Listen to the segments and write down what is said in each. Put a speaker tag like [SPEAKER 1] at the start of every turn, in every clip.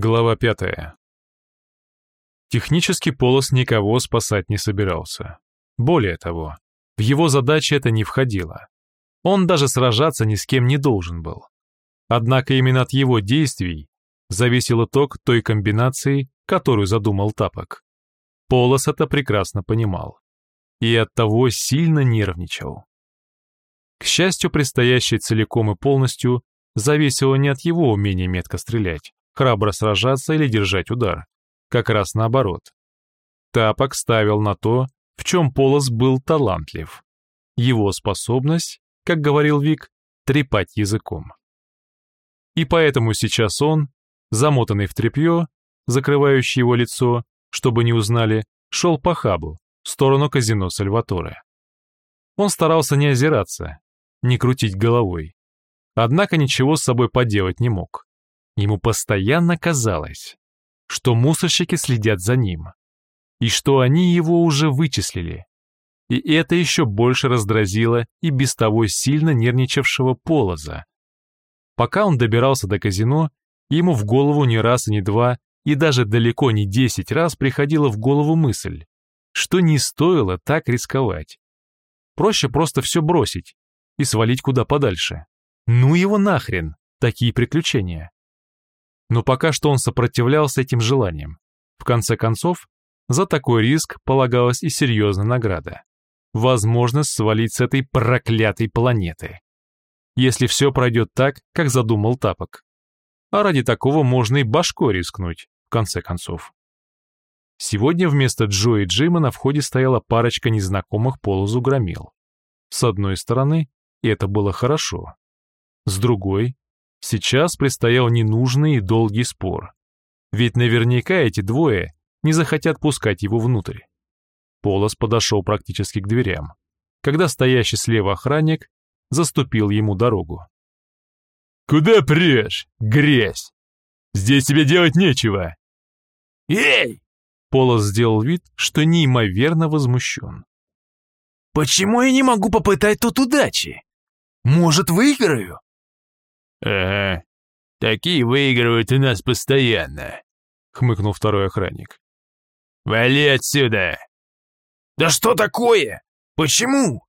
[SPEAKER 1] Глава пятая. Технически Полос никого спасать не собирался. Более того, в его задачи это не входило. Он даже сражаться ни с кем не должен был. Однако именно от его действий зависел итог той комбинации, которую задумал Тапок. Полос это прекрасно понимал. И оттого сильно нервничал. К счастью, предстоящее целиком и полностью зависело не от его умения метко стрелять, храбро сражаться или держать удар. Как раз наоборот. Тапок ставил на то, в чем Полос был талантлив. Его способность, как говорил Вик, трепать языком. И поэтому сейчас он, замотанный в тряпье, закрывающий его лицо, чтобы не узнали, шел по хабу, в сторону казино Сальваторе. Он старался не озираться, не крутить головой, однако ничего с собой поделать не мог. Ему постоянно казалось, что мусорщики следят за ним, и что они его уже вычислили. И это еще больше раздразило и без того сильно нервничавшего Полоза. Пока он добирался до казино, ему в голову не раз и не два, и даже далеко не десять раз приходила в голову мысль, что не стоило так рисковать. Проще просто все бросить и свалить куда подальше. Ну его нахрен, такие приключения. Но пока что он сопротивлялся этим желаниям. В конце концов, за такой риск полагалась и серьезная награда. Возможность свалить с этой проклятой планеты. Если все пройдет так, как задумал Тапок. А ради такого можно и башкой рискнуть, в конце концов. Сегодня вместо Джо и Джима на входе стояла парочка незнакомых полозу громил. С одной стороны, это было хорошо. С другой, Сейчас предстоял ненужный и долгий спор. Ведь наверняка эти двое не захотят пускать его внутрь. Полос подошел практически к дверям, когда стоящий слева охранник заступил ему дорогу.
[SPEAKER 2] «Куда прешь, грязь? Здесь тебе делать нечего!»
[SPEAKER 3] «Эй!»
[SPEAKER 1] Полос сделал вид, что неимоверно возмущен.
[SPEAKER 3] «Почему я не могу попытать тут удачи? Может, выиграю?»
[SPEAKER 2] «Ага, такие выигрывают у нас постоянно», — хмыкнул второй охранник. «Вали отсюда!»
[SPEAKER 3] «Да что такое? Почему?»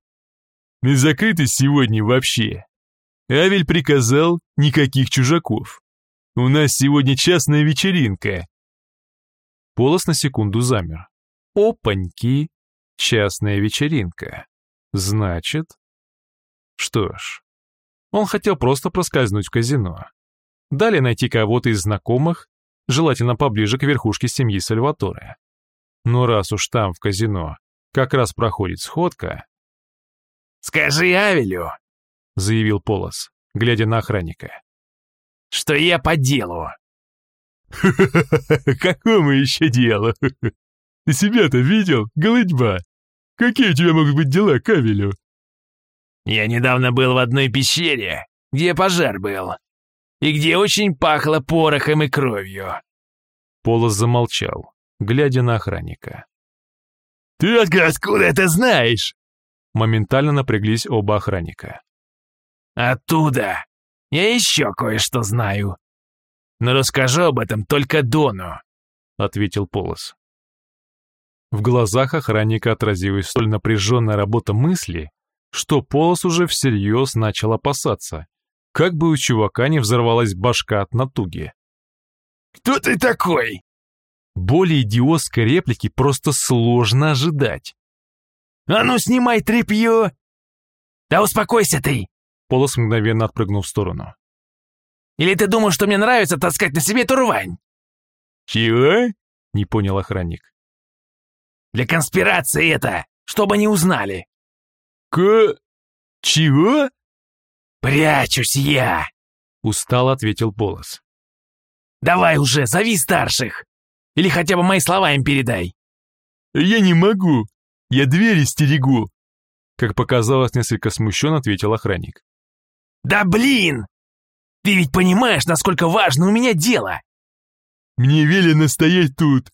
[SPEAKER 2] «Мы закрыты сегодня вообще. Авель приказал никаких чужаков. У нас сегодня частная вечеринка».
[SPEAKER 1] Полос на секунду замер. «Опаньки! Частная вечеринка. Значит...» Что ж, он хотел просто проскользнуть в казино. Далее найти кого-то из знакомых, желательно поближе к верхушке семьи Сальваторе. Но раз уж там, в казино, как раз проходит сходка...
[SPEAKER 3] «Скажи Авелю», — заявил Полос, глядя на охранника, — «что я по делу».
[SPEAKER 2] «Какому еще делу? Ты себя-то видел, голытьба? Какие у тебя могут быть дела к Авелю?»
[SPEAKER 3] Я недавно был в одной пещере, где пожар был, и где очень пахло порохом и кровью».
[SPEAKER 1] Полос замолчал, глядя на охранника.
[SPEAKER 3] «Ты откуда это знаешь?»
[SPEAKER 1] Моментально напряглись оба охранника.
[SPEAKER 3] «Оттуда. Я еще кое-что знаю. Но расскажу об этом только Дону», — ответил Полос.
[SPEAKER 1] В глазах охранника отразилась столь напряженная работа мысли, что Полос уже всерьез начал опасаться, как бы у чувака не взорвалась башка от натуги.
[SPEAKER 3] «Кто ты такой?»
[SPEAKER 1] Более идиотской реплики просто сложно ожидать.
[SPEAKER 3] «А ну, снимай тряпье!» «Да успокойся ты!»
[SPEAKER 1] Полос мгновенно отпрыгнул в сторону.
[SPEAKER 3] «Или ты думал, что мне нравится таскать на себе турвань?»
[SPEAKER 2] «Чего?»
[SPEAKER 1] — не понял охранник.
[SPEAKER 3] «Для конспирации это, чтобы не узнали!»
[SPEAKER 2] «К... чего?»
[SPEAKER 3] «Прячусь я!» — устало ответил Полос. «Давай уже, зови старших! Или хотя бы мои слова им передай!»
[SPEAKER 2] «Я не могу! Я двери стерегу!»
[SPEAKER 1] Как показалось, несколько смущен ответил охранник.
[SPEAKER 3] «Да блин! Ты ведь понимаешь, насколько важно у меня дело!»
[SPEAKER 2] «Мне велено стоять тут!»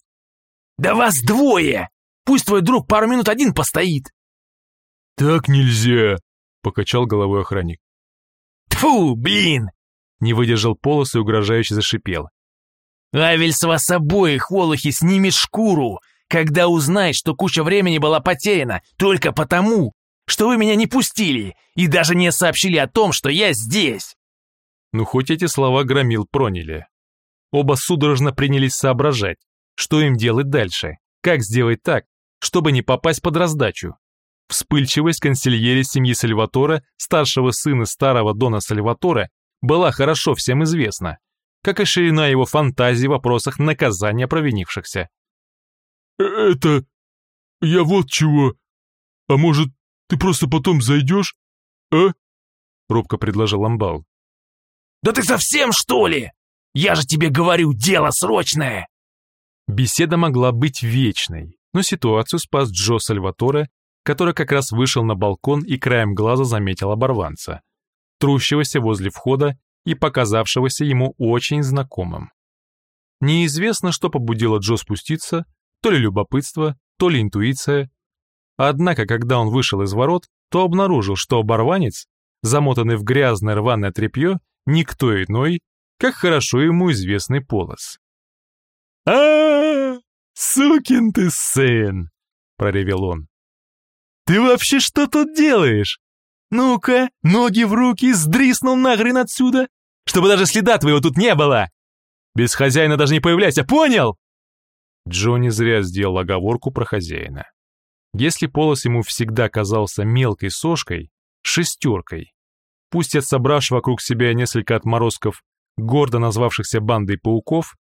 [SPEAKER 3] «Да вас двое! Пусть твой друг пару минут один постоит!»
[SPEAKER 2] «Так нельзя!» — покачал головой охранник.
[SPEAKER 3] Тфу, блин!»
[SPEAKER 1] Не выдержал полос и угрожающе зашипел.
[SPEAKER 3] Авель с вас обоих, Волохи, снимет шкуру, когда узнает, что куча времени была потеряна только потому, что вы меня не пустили и даже не сообщили о том, что я здесь.
[SPEAKER 1] Ну, хоть эти слова громил проняли. Оба судорожно принялись соображать, что им делать дальше, как сделать так, чтобы не попасть под раздачу. Вспыльчивость консильери семьи Сальватора, старшего сына старого Дона Сальватора, была хорошо всем известна, как и ширина его фантазии в вопросах наказания провинившихся.
[SPEAKER 2] «Это... я вот чего. А может, ты просто потом зайдешь, а?» Робко предложил Амбал.
[SPEAKER 3] «Да ты совсем, что ли? Я же тебе говорю, дело срочное!»
[SPEAKER 1] Беседа могла быть вечной, но ситуацию спас Джо Сальваторе, который как раз вышел на балкон и краем глаза заметил оборванца, трущегося возле входа и показавшегося ему очень знакомым. Неизвестно, что побудило Джо спуститься, то ли любопытство, то ли интуиция. Однако, когда он вышел из ворот, то обнаружил, что оборванец, замотанный в грязное рваное тряпье, никто иной, как хорошо ему известный полос.
[SPEAKER 2] а, -а, -а сукин ты сын!» — проревел он. «Ты вообще что тут делаешь? Ну-ка, ноги в руки, сдриснул нахрен отсюда, чтобы даже следа твоего тут не было! Без хозяина даже не появляйся, понял?»
[SPEAKER 1] Джонни зря сделал оговорку про хозяина. Если Полос ему всегда казался мелкой сошкой, шестеркой, пусть от собравших вокруг себя несколько отморозков, гордо назвавшихся бандой пауков,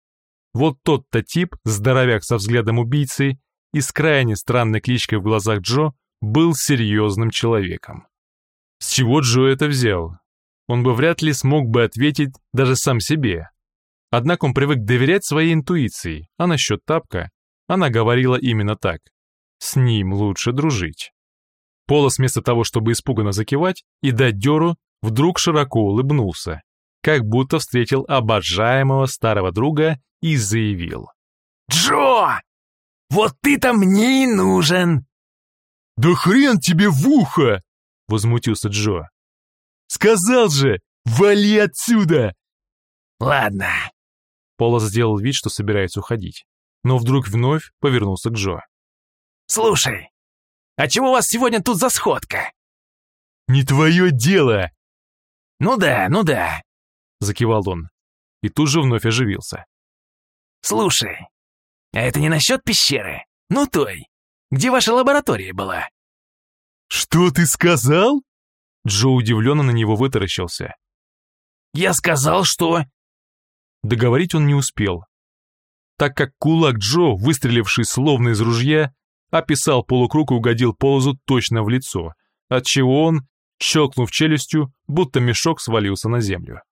[SPEAKER 1] вот тот-то тип, здоровяк со взглядом убийцы и с крайне странной кличкой в глазах Джо, был серьезным человеком. С чего Джо это взял? Он бы вряд ли смог бы ответить даже сам себе. Однако он привык доверять своей интуиции, а насчет тапка она говорила именно так. С ним лучше дружить. Полос вместо того, чтобы испуганно закивать и дать дёру, вдруг широко улыбнулся, как будто встретил обожаемого старого друга и заявил.
[SPEAKER 3] «Джо! Вот ты-то мне и нужен!»
[SPEAKER 2] «Да хрен тебе в ухо!» — возмутился Джо. «Сказал же, вали отсюда!»
[SPEAKER 3] «Ладно».
[SPEAKER 1] Полос сделал вид, что собирается уходить, но вдруг вновь повернулся к Джо.
[SPEAKER 3] «Слушай, а чего у вас сегодня тут за сходка?»
[SPEAKER 2] «Не твое дело!»
[SPEAKER 3] «Ну да, ну да», — закивал он,
[SPEAKER 1] и тут же вновь оживился.
[SPEAKER 3] «Слушай, а это не насчет пещеры? Ну той, где ваша лаборатория была?»
[SPEAKER 2] «Что ты сказал?»
[SPEAKER 1] Джо удивленно на него вытаращился.
[SPEAKER 3] «Я сказал, что...»
[SPEAKER 1] Договорить он не успел, так как кулак Джо, выстреливший словно из ружья, описал полукруг и угодил Полозу точно в лицо, отчего он, щелкнув челюстью, будто мешок свалился на землю.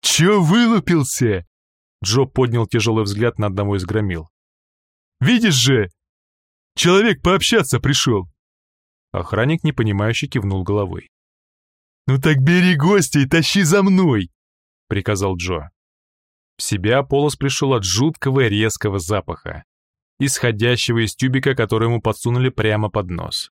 [SPEAKER 2] «Чё вылупился?»
[SPEAKER 1] Джо поднял тяжелый взгляд на одного из громил.
[SPEAKER 2] «Видишь же, человек пообщаться пришел!»
[SPEAKER 1] Охранник непонимающе кивнул головой.
[SPEAKER 2] «Ну так бери гостя и тащи за мной!» — приказал Джо.
[SPEAKER 1] В себя Полос пришел от жуткого резкого запаха, исходящего из тюбика, который ему подсунули прямо под нос.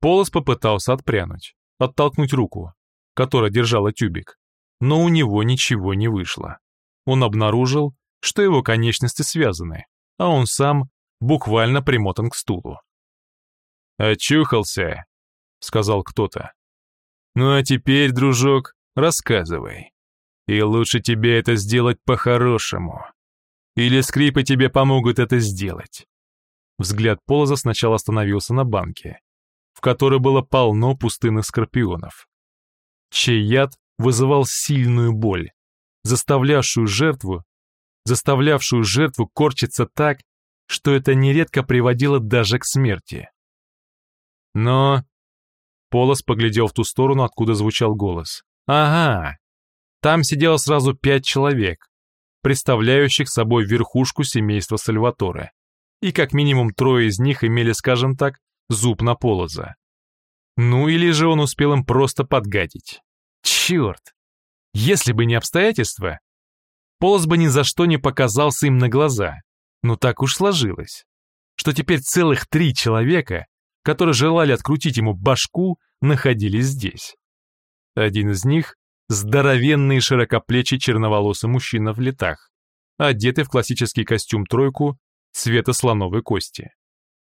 [SPEAKER 1] Полос попытался отпрянуть, оттолкнуть руку, которая держала тюбик, но у него ничего не вышло. Он обнаружил, что его конечности связаны, а он сам буквально примотан к стулу. «Очухался», — сказал кто-то. «Ну а теперь, дружок, рассказывай. И лучше тебе это сделать по-хорошему. Или скрипы тебе помогут это сделать». Взгляд Полоза сначала остановился на банке, в которой было полно пустынных скорпионов, чей яд вызывал сильную боль, заставлявшую жертву, заставлявшую жертву корчиться так, что это нередко приводило даже к смерти. Но... Полос поглядел в ту сторону, откуда звучал голос. Ага, там сидело сразу пять человек, представляющих собой верхушку семейства Сальваторе. И как минимум трое из них имели, скажем так, зуб на Полоза. Ну или же он успел им просто подгадить. Черт! Если бы не обстоятельства, Полос бы ни за что не показался им на глаза. Но так уж сложилось, что теперь целых три человека которые желали открутить ему башку, находились здесь. Один из них — здоровенный широкоплечий черноволосый мужчина в летах, одетый в классический костюм-тройку цвета слоновой кости.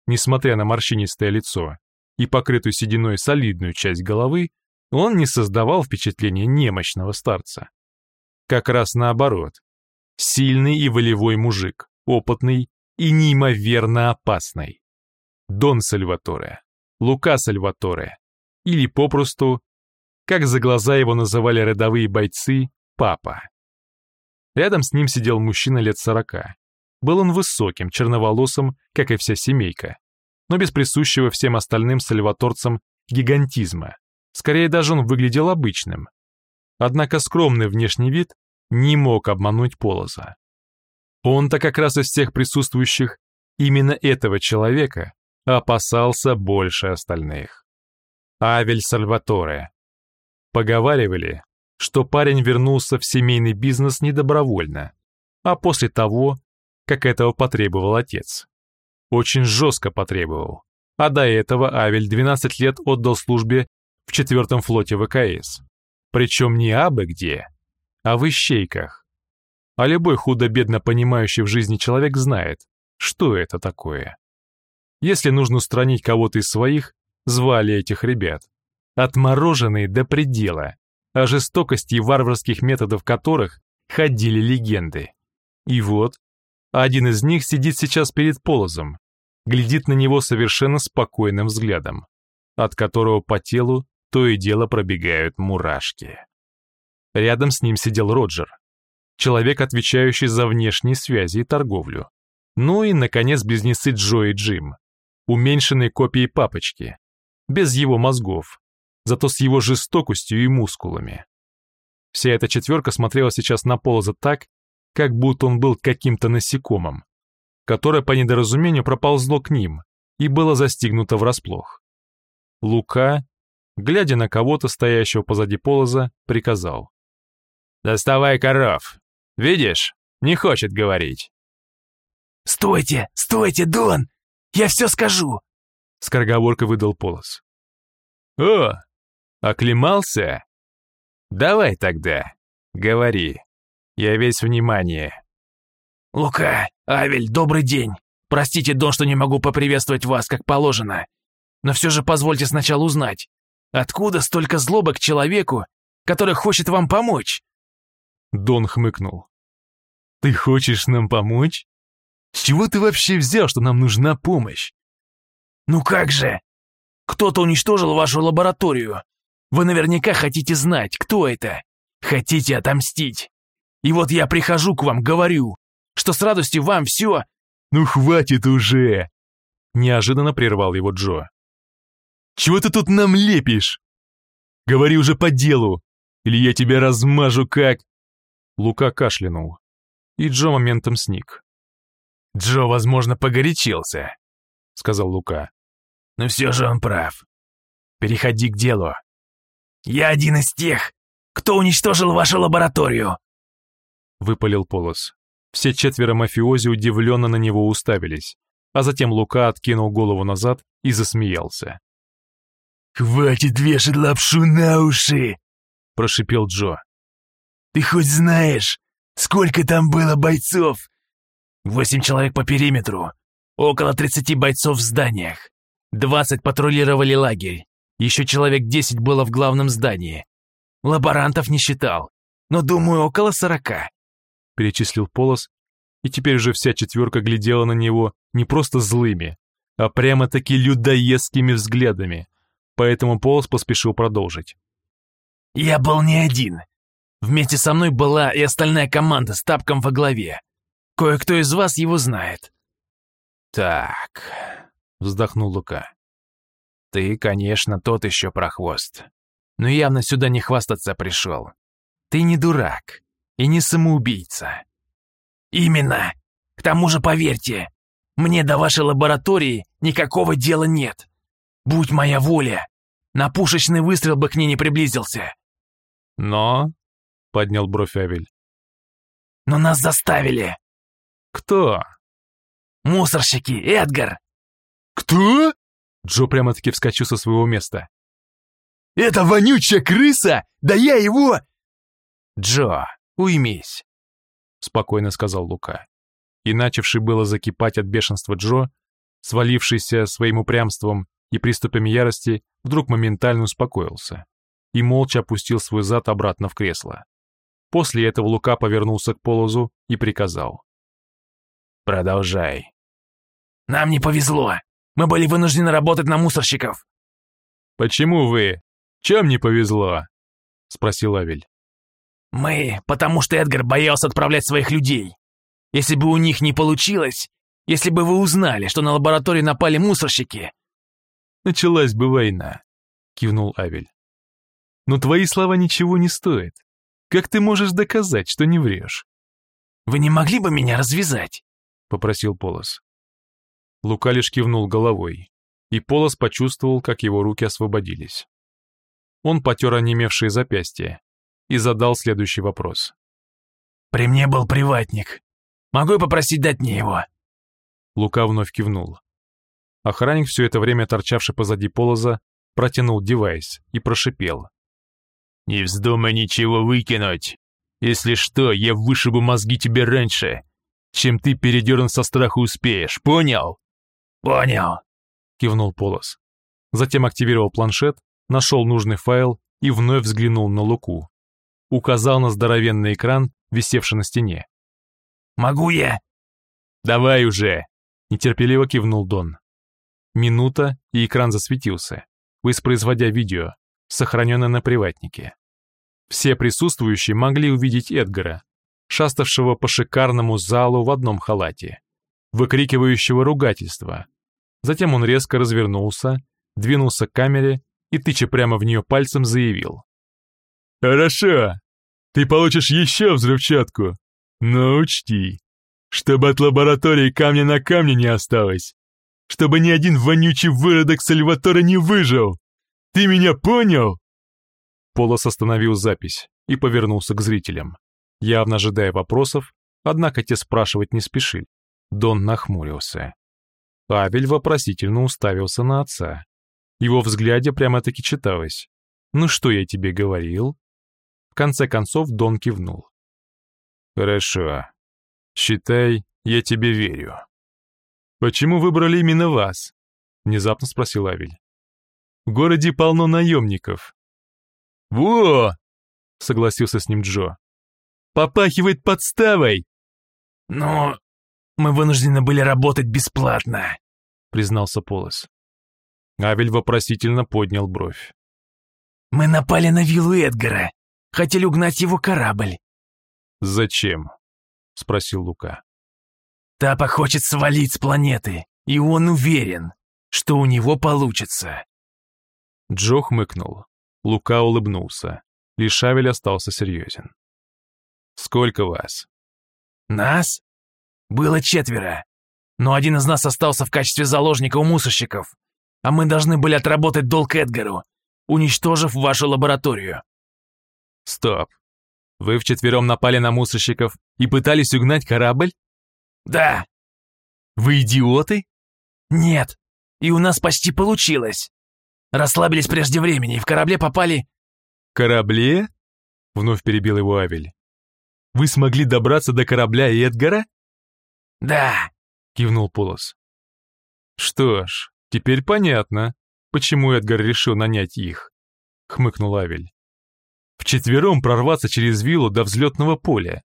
[SPEAKER 1] Несмотря на морщинистое лицо и покрытую сединой солидную часть головы, он не создавал впечатления немощного старца. Как раз наоборот. Сильный и волевой мужик, опытный и неимоверно опасный. Дон Сальваторе, Лука Сальваторе, или попросту, как за глаза его называли рядовые бойцы, папа. Рядом с ним сидел мужчина лет сорока. Был он высоким, черноволосым, как и вся семейка, но без присущего всем остальным сальваторцам гигантизма. Скорее даже он выглядел обычным. Однако скромный внешний вид не мог обмануть Полоза. Он-то как раз из всех присутствующих именно этого человека опасался больше остальных. Авель Сальваторе. Поговаривали, что парень вернулся в семейный бизнес не добровольно, а после того, как этого потребовал отец. Очень жестко потребовал. А до этого Авель 12 лет отдал службе в четвертом флоте ВКС. Причем не абы где, а в ищейках. А любой худо-бедно понимающий в жизни человек знает, что это такое. Если нужно устранить кого-то из своих, звали этих ребят. Отмороженные до предела, о жестокости и варварских методах которых ходили легенды. И вот, один из них сидит сейчас перед полозом, глядит на него совершенно спокойным взглядом, от которого по телу то и дело пробегают мурашки. Рядом с ним сидел Роджер, человек, отвечающий за внешние связи и торговлю. Ну и, наконец, близнецы Джо и Джим, уменьшенные копии папочки, без его мозгов, зато с его жестокостью и мускулами. Вся эта четверка смотрела сейчас на Полоза так, как будто он был каким-то насекомым, которое по недоразумению проползло к ним и было застигнуто врасплох. Лука, глядя на кого-то, стоящего позади Полоза, приказал. «Доставай коров. Видишь, не хочет говорить».
[SPEAKER 3] «Стойте, стойте, Дон! Я все скажу!»
[SPEAKER 1] Скороговоркой выдал Полос. «О, оклемался? Давай тогда, говори». Я весь внимание.
[SPEAKER 3] Лука, Авель, добрый день. Простите, Дон, что не могу поприветствовать вас, как положено. Но все же позвольте сначала узнать, откуда столько злобы к человеку, который хочет вам помочь?»
[SPEAKER 1] Дон хмыкнул. «Ты хочешь нам помочь? С чего ты вообще взял, что нам нужна помощь?»
[SPEAKER 3] «Ну как же? Кто-то уничтожил вашу лабораторию. Вы наверняка хотите знать, кто это. Хотите отомстить. И вот я прихожу к вам, говорю, что с радостью вам все...»
[SPEAKER 2] «Ну хватит уже!»
[SPEAKER 1] Неожиданно прервал его Джо.
[SPEAKER 2] «Чего ты тут нам лепишь? Говори уже по делу, или я тебя размажу как...»
[SPEAKER 1] Лука кашлянул, и Джо моментом сник.
[SPEAKER 3] «Джо, возможно, погорячился», — сказал Лука. «Но все же он прав. Переходи к делу. Я один из тех, кто уничтожил вашу лабораторию.
[SPEAKER 1] — выпалил Полос. Все четверо мафиози удивленно на него уставились, а затем Лука откинул голову назад и засмеялся.
[SPEAKER 2] «Хватит вешать лапшу на уши!» — прошипел Джо. «Ты хоть знаешь, сколько там было бойцов?»
[SPEAKER 3] «Восемь человек по периметру, около тридцати бойцов в зданиях, двадцать патрулировали лагерь, еще человек десять было в главном здании. Лаборантов не считал, но, думаю, около сорока
[SPEAKER 1] перечислил Полос, и теперь уже вся четверка глядела на него не просто злыми, а прямо-таки людоедскими взглядами, поэтому Полос поспешил продолжить.
[SPEAKER 3] «Я был не один. Вместе со мной была и остальная команда с тапком во главе. Кое-кто из вас его знает».
[SPEAKER 1] «Так», — вздохнул Лука. «Ты, конечно, тот еще прохвост, но явно сюда не хвастаться пришел. Ты не дурак и не самоубийца».
[SPEAKER 3] «Именно. К тому же, поверьте, мне до вашей лаборатории никакого дела нет. Будь моя воля, на пушечный выстрел бы к ней не приблизился».
[SPEAKER 1] «Но...» — поднял бровь Авель.
[SPEAKER 3] «Но нас заставили».
[SPEAKER 1] «Кто?»
[SPEAKER 3] «Мусорщики, Эдгар».
[SPEAKER 2] «Кто?»
[SPEAKER 1] Джо прямо-таки вскочил со своего места.
[SPEAKER 2] «Это вонючая крыса? Да я его...»
[SPEAKER 1] «Джо, уймись», — спокойно сказал Лука. И начавший было закипать от бешенства Джо, свалившийся своим упрямством и приступами ярости, вдруг моментально успокоился и молча опустил свой зад обратно в кресло. После этого Лука повернулся к Полозу и приказал.
[SPEAKER 3] «Продолжай». «Нам не повезло. Мы были вынуждены работать на мусорщиков».
[SPEAKER 1] «Почему вы? Чем не повезло?» — спросил Авель.
[SPEAKER 3] «Мы, потому что Эдгар боялся отправлять своих людей. Если бы у них не получилось, если бы вы узнали, что на лабораторию напали мусорщики...»
[SPEAKER 1] «Началась бы война», — кивнул Авель. «Но твои слова ничего не стоят. Как ты можешь доказать, что не врешь?»
[SPEAKER 3] «Вы не могли бы меня развязать?»
[SPEAKER 1] — попросил Полос. Лука лишь кивнул головой, и Полос почувствовал, как его руки освободились. Он потер онемевшие запястья и задал следующий вопрос.
[SPEAKER 3] «При мне был приватник. Могу я попросить дать мне его?»
[SPEAKER 1] Лука вновь кивнул. Охранник, все это время торчавший позади Полоза, протянул девайс и прошипел.
[SPEAKER 2] «Не вздумай ничего выкинуть. Если что, я вышибу мозги тебе раньше, чем ты передерн со страху успеешь, понял?»
[SPEAKER 3] «Понял», —
[SPEAKER 1] кивнул Полос. Затем активировал планшет, нашел нужный файл и вновь взглянул на Луку. Указал на здоровенный экран, висевший на стене.
[SPEAKER 3] «Могу я?»
[SPEAKER 1] «Давай уже!» — нетерпеливо кивнул Дон. Минута, и экран засветился, воспроизводя видео, сохраненное на приватнике. Все присутствующие могли увидеть Эдгара, шаставшего по шикарному залу в одном халате, выкрикивающего ругательства. Затем он резко развернулся, двинулся к камере и, тыча прямо в нее пальцем, заявил.
[SPEAKER 2] «Хорошо, ты получишь еще взрывчатку, но учти, чтобы от лаборатории камня на камне не осталось, чтобы ни один вонючий выродок Сальватора не выжил. Ты меня понял?»
[SPEAKER 1] Полос остановил запись и повернулся к зрителям, явно ожидая вопросов, однако те спрашивать не спешили. Дон нахмурился. Абель вопросительно уставился на отца. Его взгляде прямо-таки читалось. «Ну что я тебе говорил?» В конце концов Дон кивнул.
[SPEAKER 2] «Хорошо. Считай, я тебе верю».
[SPEAKER 1] «Почему выбрали именно вас?» Внезапно спросил Авель. «В городе полно наемников».
[SPEAKER 2] «Во!»
[SPEAKER 1] — согласился с ним Джо. «Попахивает подставой!»
[SPEAKER 3] «Но мы вынуждены были работать бесплатно», — признался Полос.
[SPEAKER 1] Авель вопросительно поднял бровь.
[SPEAKER 3] «Мы напали на виллу Эдгара. Хотели угнать его корабль».
[SPEAKER 1] «Зачем?» — спросил Лука.
[SPEAKER 3] «Тапа хочет свалить с планеты, и он уверен, что у него получится».
[SPEAKER 1] Джо хмыкнул. Лука улыбнулся. Лишь Авель остался серьезен. «Сколько вас?»
[SPEAKER 3] «Нас? Было четверо. Но один из нас остался в качестве заложника у мусорщиков а мы должны были отработать долг Эдгару, уничтожив вашу лабораторию».
[SPEAKER 1] «Стоп. Вы вчетвером напали на мусорщиков и пытались угнать корабль?»
[SPEAKER 3] «Да».
[SPEAKER 1] «Вы идиоты?»
[SPEAKER 3] «Нет. И у нас почти получилось. Расслабились прежде времени и в корабле попали...»
[SPEAKER 1] «Корабле?» — вновь перебил его Авель. «Вы смогли добраться до корабля Эдгара?»
[SPEAKER 3] «Да», —
[SPEAKER 1] кивнул Полос. «Что ж, «Теперь понятно, почему Эдгар решил нанять их», — хмыкнул Авель. «Вчетвером прорваться через виллу до взлетного поля».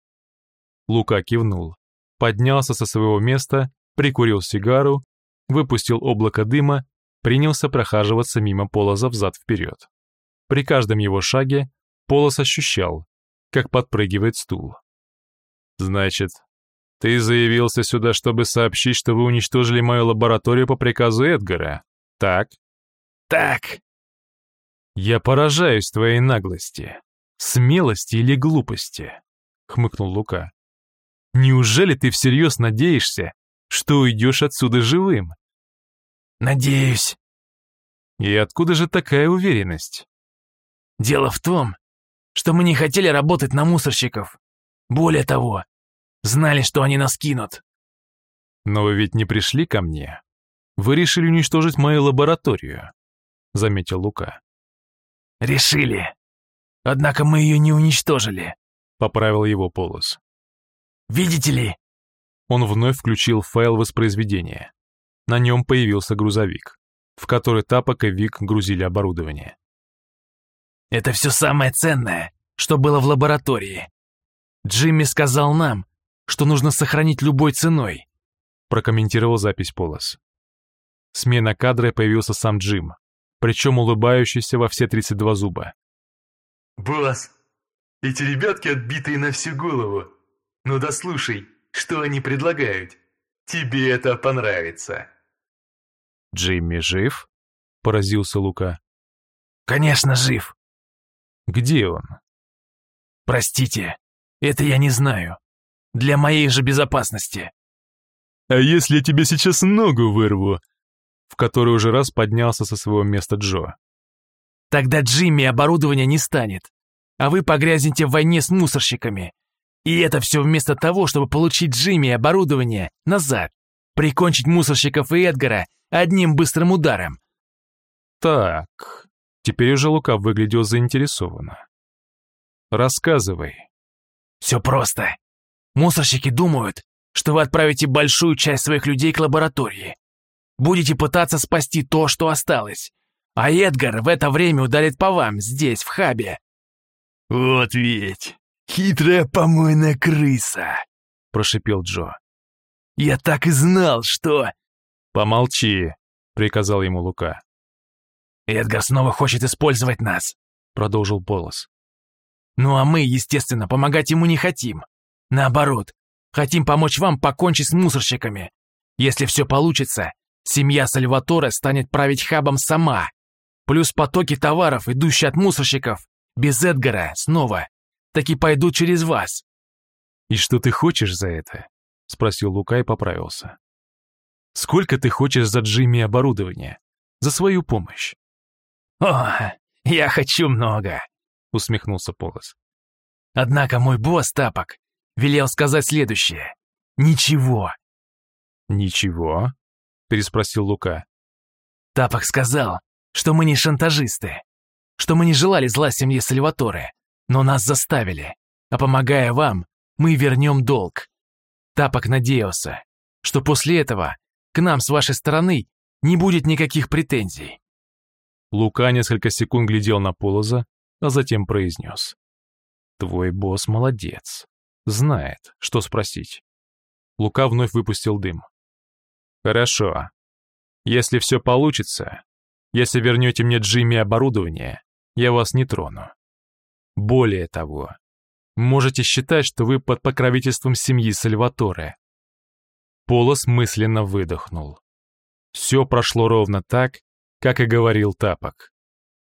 [SPEAKER 1] Лука кивнул, поднялся со своего места, прикурил сигару, выпустил облако дыма, принялся прохаживаться мимо Полоза взад-вперед. При каждом его шаге Полос ощущал, как подпрыгивает стул. «Значит, ты заявился сюда, чтобы сообщить, что вы уничтожили мою лабораторию по приказу Эдгара, так?
[SPEAKER 3] Так.
[SPEAKER 1] Я поражаюсь твоей наглости, смелости или глупости, хмыкнул Лука. Неужели ты всерьез надеешься, что уйдешь отсюда живым?
[SPEAKER 3] Надеюсь.
[SPEAKER 1] И откуда же такая уверенность?
[SPEAKER 3] Дело в том, что мы не хотели работать на мусорщиков. Более того, Знали, что они нас кинут.
[SPEAKER 1] Но вы ведь не пришли ко мне. Вы решили уничтожить мою лабораторию, заметил Лука.
[SPEAKER 3] Решили. Однако мы ее не уничтожили,
[SPEAKER 1] поправил его Полос.
[SPEAKER 3] Видите ли?»
[SPEAKER 1] Он вновь включил файл воспроизведения. На нем появился грузовик, в который Тапок и Вик грузили оборудование.
[SPEAKER 3] «Это все самое ценное, что было в лаборатории. Джимми сказал нам, что нужно сохранить любой ценой»,
[SPEAKER 1] прокомментировал запись Полос. Смена кадра появился сам Джим, причем улыбающийся во все 32 зуба.
[SPEAKER 2] «Босс, эти ребятки отбитые на всю голову. Ну да слушай, что они предлагают? Тебе это понравится».
[SPEAKER 1] «Джимми жив?» — поразился Лука.
[SPEAKER 3] «Конечно, жив».
[SPEAKER 1] «Где он?»
[SPEAKER 3] «Простите, это я не знаю. Для моей же безопасности».
[SPEAKER 2] «А если я тебе сейчас ногу вырву?»
[SPEAKER 1] В который уже раз поднялся со своего места Джо.
[SPEAKER 3] «Тогда Джимми оборудования не станет, а вы погрязнете в войне с мусорщиками. И это все вместо того, чтобы получить Джимми оборудование назад, прикончить мусорщиков и Эдгара одним быстрым ударом».
[SPEAKER 1] «Так, теперь уже Лука выглядел заинтересованно. Рассказывай».
[SPEAKER 3] «Все просто. Мусорщики думают, что вы отправите большую часть своих людей к лаборатории. Будете пытаться спасти то, что осталось. А Эдгар в это время ударит по вам здесь, в хабе».
[SPEAKER 2] «Вот ведь, хитрая помойная крыса», — прошипел Джо.
[SPEAKER 3] «Я так и знал, что...»
[SPEAKER 1] «Помолчи», — приказал ему Лука.
[SPEAKER 3] «Эдгар снова хочет использовать нас», — продолжил Полос. «Ну а мы, естественно, помогать ему не хотим. Наоборот, хотим помочь вам покончить с мусорщиками. Если все получится, семья Сальваторе станет править хабом сама. Плюс потоки товаров, идущие от мусорщиков, без Эдгара, снова, таки пойдут через вас».
[SPEAKER 1] «И что ты хочешь за это?» — спросил Лука и поправился. «Сколько ты хочешь за Джимми оборудования? За свою помощь?»
[SPEAKER 3] «О, я хочу много», — усмехнулся Полос. «Однако мой босс, Тапок, велел сказать следующее. Ничего».
[SPEAKER 1] «Ничего?» — переспросил Лука.
[SPEAKER 3] «Тапок сказал, что мы не шантажисты, что мы не желали зла семье Сальваторе, но нас заставили, а помогая вам, мы вернем долг. Тапок надеялся, что после этого к нам с вашей стороны не будет никаких претензий».
[SPEAKER 1] Лука несколько секунд глядел на Полоза, а затем произнес. «Твой босс молодец. Знает, что спросить». Лука вновь выпустил дым. «Хорошо. Если все получится, если вернете мне Джимми оборудование, я вас не трону. Более того, можете считать, что вы под покровительством семьи Сальваторе». Полос мысленно выдохнул. Все прошло ровно так, как и говорил Тапок.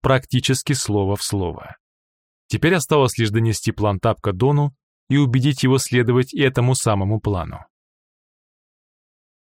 [SPEAKER 1] Практически слово в слово. Теперь осталось лишь донести план Тапка Дону и убедить его следовать этому самому плану.